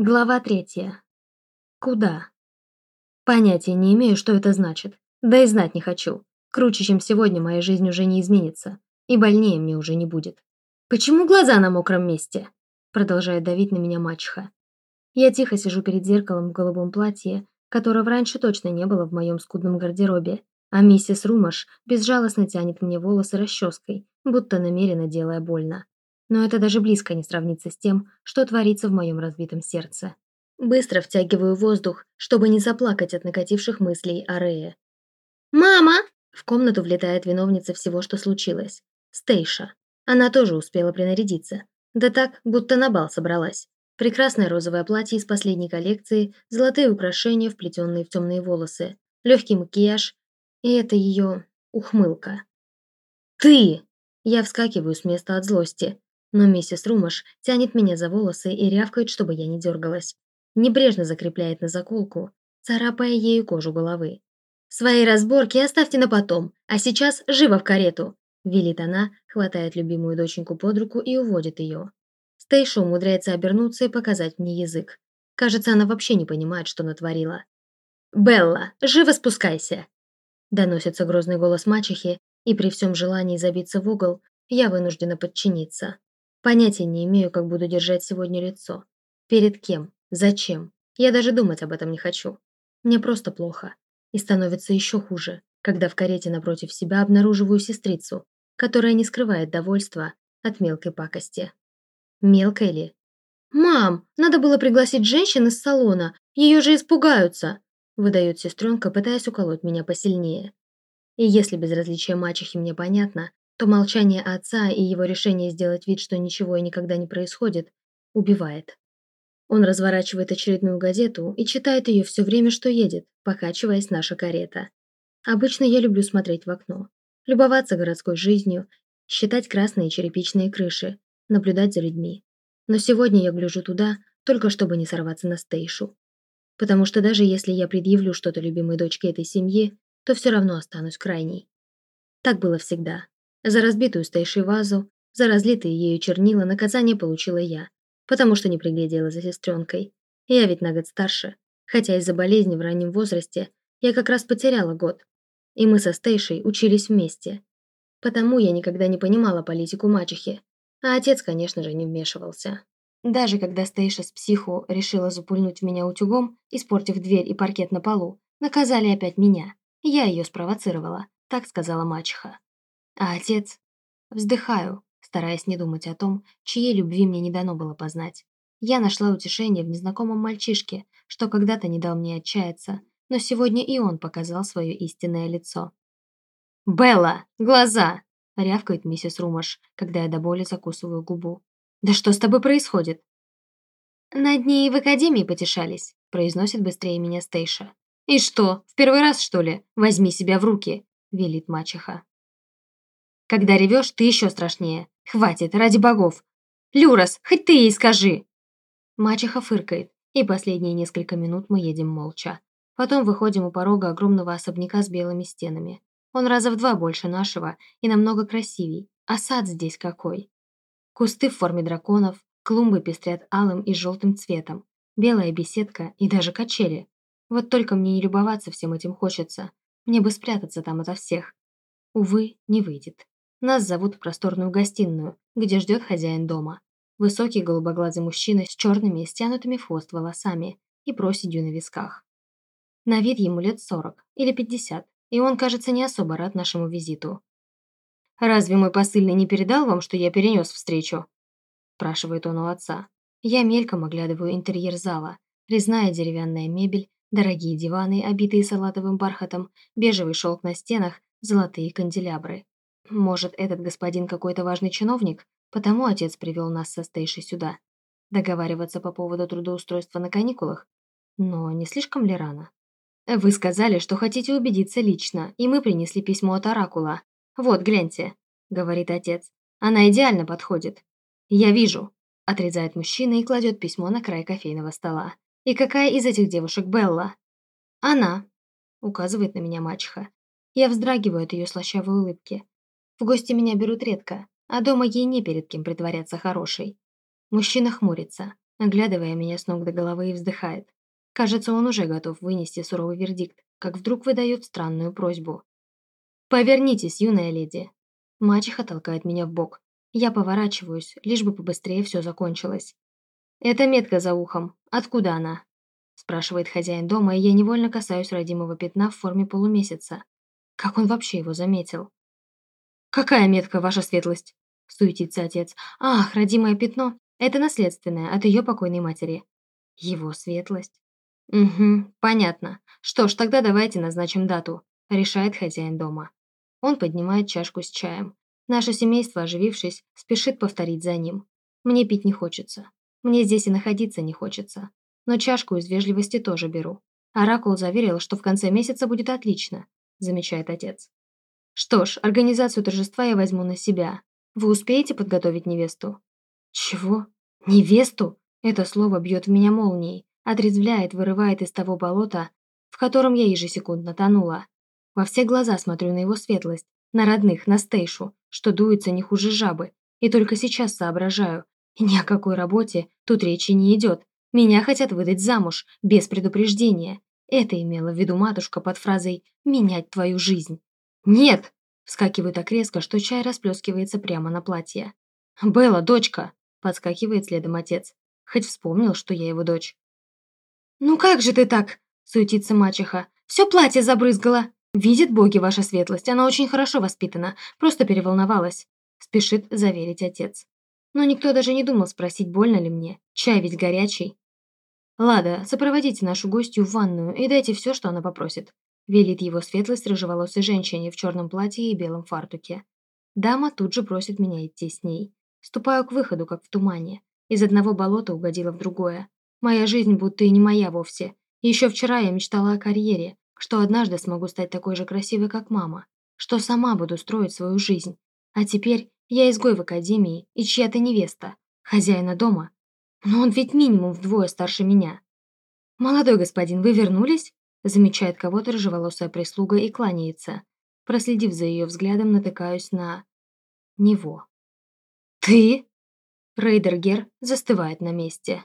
Глава третья. Куда? Понятия не имею, что это значит. Да и знать не хочу. Круче, чем сегодня, моя жизнь уже не изменится. И больнее мне уже не будет. «Почему глаза на мокром месте?» Продолжает давить на меня мачеха. Я тихо сижу перед зеркалом в голубом платье, которого раньше точно не было в моем скудном гардеробе, а миссис Румаш безжалостно тянет мне волосы расческой, будто намеренно делая больно но это даже близко не сравнится с тем, что творится в моем разбитом сердце. Быстро втягиваю воздух, чтобы не заплакать от накативших мыслей о Рее. «Мама!» В комнату влетает виновница всего, что случилось. Стейша. Она тоже успела принарядиться. Да так, будто на бал собралась. Прекрасное розовое платье из последней коллекции, золотые украшения, вплетенные в темные волосы, легкий макияж, и это ее ухмылка. «Ты!» Я вскакиваю с места от злости. Но миссис Румаш тянет меня за волосы и рявкает, чтобы я не дергалась. Небрежно закрепляет на заколку, царапая ею кожу головы. «Свои разборки оставьте на потом, а сейчас живо в карету!» Велит она, хватает любимую доченьку под руку и уводит ее. Стейша умудряется обернуться и показать мне язык. Кажется, она вообще не понимает, что натворила. «Белла, живо спускайся!» Доносится грозный голос мачехи, и при всем желании забиться в угол, я вынуждена подчиниться. Понятия не имею, как буду держать сегодня лицо. Перед кем? Зачем? Я даже думать об этом не хочу. Мне просто плохо. И становится еще хуже, когда в карете напротив себя обнаруживаю сестрицу, которая не скрывает довольства от мелкой пакости. Мелкой ли? «Мам, надо было пригласить женщин из салона, ее же испугаются!» выдает сестренка, пытаясь уколоть меня посильнее. И если безразличие мачехи мне понятно, то молчание отца и его решение сделать вид, что ничего и никогда не происходит, убивает. Он разворачивает очередную газету и читает ее все время, что едет, покачиваясь наша карета. Обычно я люблю смотреть в окно, любоваться городской жизнью, считать красные черепичные крыши, наблюдать за людьми. Но сегодня я гляжу туда, только чтобы не сорваться на стейшу. Потому что даже если я предъявлю что-то любимой дочке этой семьи, то все равно останусь крайней. Так было всегда. За разбитую стейшей вазу, за разлитые ею чернила наказание получила я, потому что не приглядела за сестренкой. Я ведь на год старше, хотя из-за болезни в раннем возрасте я как раз потеряла год. И мы со Стейшей учились вместе. Потому я никогда не понимала политику мачехи, а отец, конечно же, не вмешивался. Даже когда Стейша с психу решила запульнуть меня утюгом, испортив дверь и паркет на полу, наказали опять меня. Я ее спровоцировала, так сказала мачеха. А отец? Вздыхаю, стараясь не думать о том, чьей любви мне не дано было познать. Я нашла утешение в незнакомом мальчишке, что когда-то не дал мне отчаяться, но сегодня и он показал свое истинное лицо. «Белла! Глаза!» — рявкает миссис Румаш, когда я до боли закусываю губу. «Да что с тобой происходит?» «Над ней в академии потешались», — произносит быстрее меня Стейша. «И что, в первый раз, что ли? Возьми себя в руки», — велит мачеха. Когда ревешь, ты еще страшнее. Хватит, ради богов. Люрос, хоть ты ей скажи!» Мачеха фыркает, и последние несколько минут мы едем молча. Потом выходим у порога огромного особняка с белыми стенами. Он раза в два больше нашего и намного красивей. А сад здесь какой! Кусты в форме драконов, клумбы пестрят алым и желтым цветом, белая беседка и даже качели. Вот только мне не любоваться всем этим хочется. Мне бы спрятаться там ото всех. Увы, не выйдет. Нас зовут в просторную гостиную, где ждет хозяин дома. Высокий голубоглазый мужчина с черными, стянутыми в хвост волосами и проседью на висках. На вид ему лет сорок или пятьдесят, и он, кажется, не особо рад нашему визиту. «Разве мой посыльный не передал вам, что я перенес встречу?» спрашивает он у отца. Я мельком оглядываю интерьер зала, резная деревянная мебель, дорогие диваны, обитые салатовым бархатом, бежевый шелк на стенах, золотые канделябры. Может, этот господин какой-то важный чиновник? Потому отец привел нас со Стейшей сюда. Договариваться по поводу трудоустройства на каникулах? Но не слишком ли рано? Вы сказали, что хотите убедиться лично, и мы принесли письмо от Оракула. Вот, гляньте, говорит отец. Она идеально подходит. Я вижу, отрезает мужчина и кладет письмо на край кофейного стола. И какая из этих девушек Белла? Она, указывает на меня мачеха. Я вздрагиваю от ее слащавой улыбки. В гости меня берут редко, а дома ей не перед кем притворяться хорошей. Мужчина хмурится, оглядывая меня с ног до головы и вздыхает. Кажется, он уже готов вынести суровый вердикт, как вдруг выдает странную просьбу. «Повернитесь, юная леди!» Мачеха толкает меня в бок. Я поворачиваюсь, лишь бы побыстрее все закончилось. «Это метка за ухом. Откуда она?» спрашивает хозяин дома, и я невольно касаюсь родимого пятна в форме полумесяца. Как он вообще его заметил? «Какая метка, ваша светлость?» – суетится отец. «Ах, родимое пятно. Это наследственное, от ее покойной матери». «Его светлость?» «Угу, понятно. Что ж, тогда давайте назначим дату», – решает хозяин дома. Он поднимает чашку с чаем. Наше семейство, оживившись, спешит повторить за ним. Мне пить не хочется. Мне здесь и находиться не хочется но чашку из вежливости тоже беру. Оракул заверил, что в конце месяца будет отлично, замечает отец. Что ж, организацию торжества я возьму на себя. Вы успеете подготовить невесту? Чего? Невесту? Это слово бьет в меня молнией, отрезвляет, вырывает из того болота, в котором я ежесекундно тонула. Во все глаза смотрю на его светлость, на родных, на Стейшу, что дуется не хуже жабы, и только сейчас соображаю, ни о какой работе тут речи не идет, меня хотят выдать замуж, без предупреждения. Это имела в виду матушка под фразой «менять твою жизнь». «Нет!» – вскакивает так резко, что чай расплескивается прямо на платье. «Белла, дочка!» – подскакивает следом отец. Хоть вспомнил, что я его дочь. «Ну как же ты так?» – суетится мачеха. «Все платье забрызгала!» «Видит боги ваша светлость, она очень хорошо воспитана, просто переволновалась», – спешит заверить отец. Но никто даже не думал спросить, больно ли мне. Чай ведь горячий. «Лада, сопроводите нашу гостью в ванную и дайте все, что она попросит», велит его светлость рыжеволосой женщине в черном платье и белом фартуке. Дама тут же просит меня идти с ней. Ступаю к выходу, как в тумане. Из одного болота угодила в другое. Моя жизнь будто и не моя вовсе. Еще вчера я мечтала о карьере, что однажды смогу стать такой же красивой, как мама, что сама буду строить свою жизнь. А теперь я изгой в академии и чья-то невеста, хозяина дома. Но он ведь минимум вдвое старше меня. «Молодой господин, вы вернулись?» Замечает кого-то рыжеволосая прислуга и кланяется. Проследив за ее взглядом, натыкаюсь на... него. «Ты?» Рейдергер застывает на месте.